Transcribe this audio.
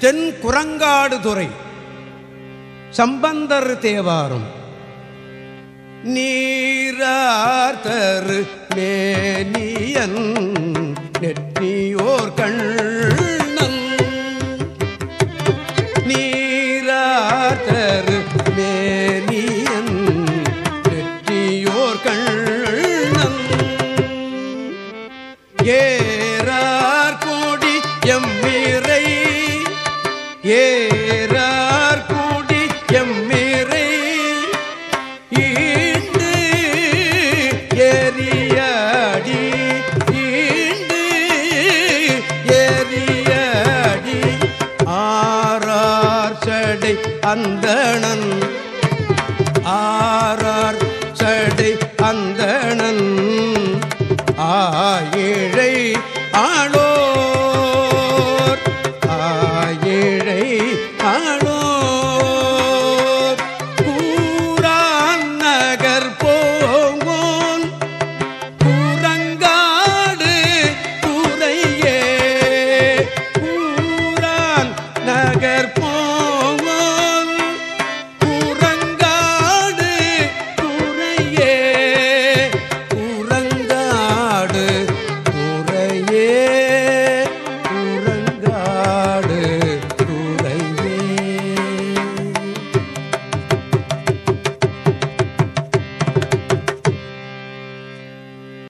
தென் குரங்காடு துறை. சம்பந்தர் தேவாரம். நீரார்த்தரு மேனியன் நெற்றியோர் கண்ணன். நீரார்த்தரு மேனியன் நெற்றியோர் கண்ணன். ஏறார் கோடி எம்மிரை ஏறார் கூடி எம்மீரை ஈண்டு ஏறியாடி ஈண்டு ஏறியாடி. ஆறார் சடை அந்தணன் ஆறார் சடை அந்தணன்.